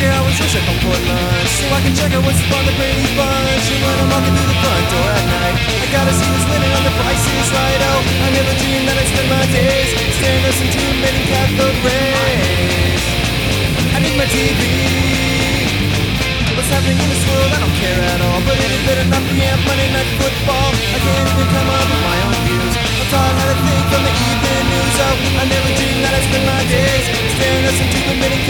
Okay, I was rushing home for lunch So I can check out what's on the Brady's bunch. And when I'm walking through the front door at night I gotta see who's winning on the prices. Right Oh, I never dreamed that I'd spend my days Staring at some too many cathode rays. I need my TV What's happening in this world, I don't care at all. But it is better not preempt Monday Night Football. I can't even come up with my own views. I'm taught how to think from the evening news. Oh, I never dreamed that I'd spend my days Staring at some two-minute